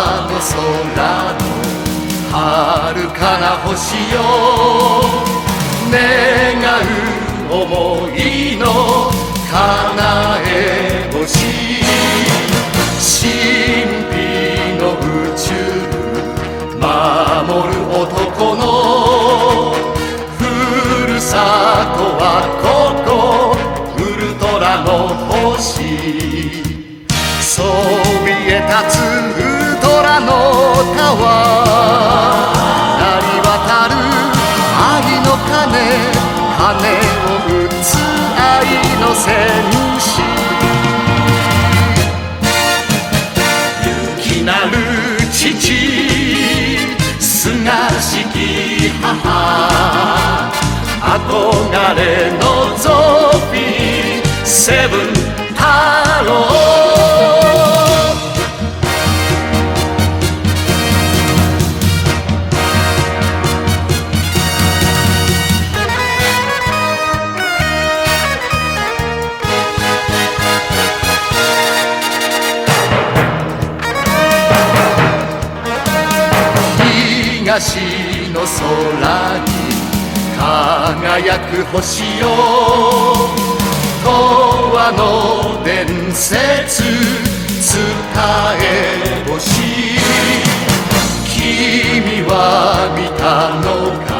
空の遥かな星よ願う想いの叶え星神秘の宇宙守る男のふるさとはここウルトラの星そびえ立つを打つ愛の戦士。勇気なる父東の空に輝く星よ童話の伝説伝え星君は見たのか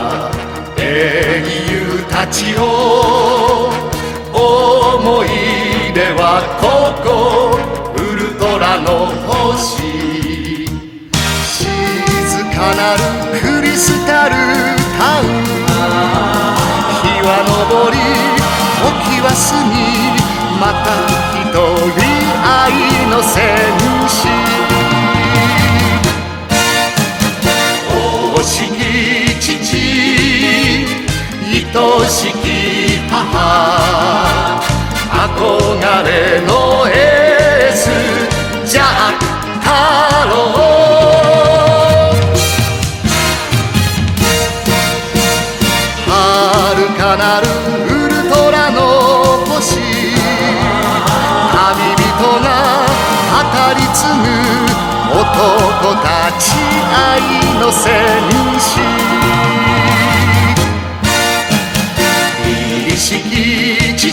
英雄たちを思い出はここウルトラの星静かなるは昇り時は過ぎまた一人愛の戦士。惜しき父愛しき母。憧れの継ぐ男たち愛の戦士。凛しき父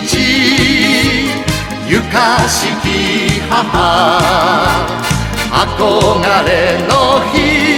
ゆかしき母憧れの日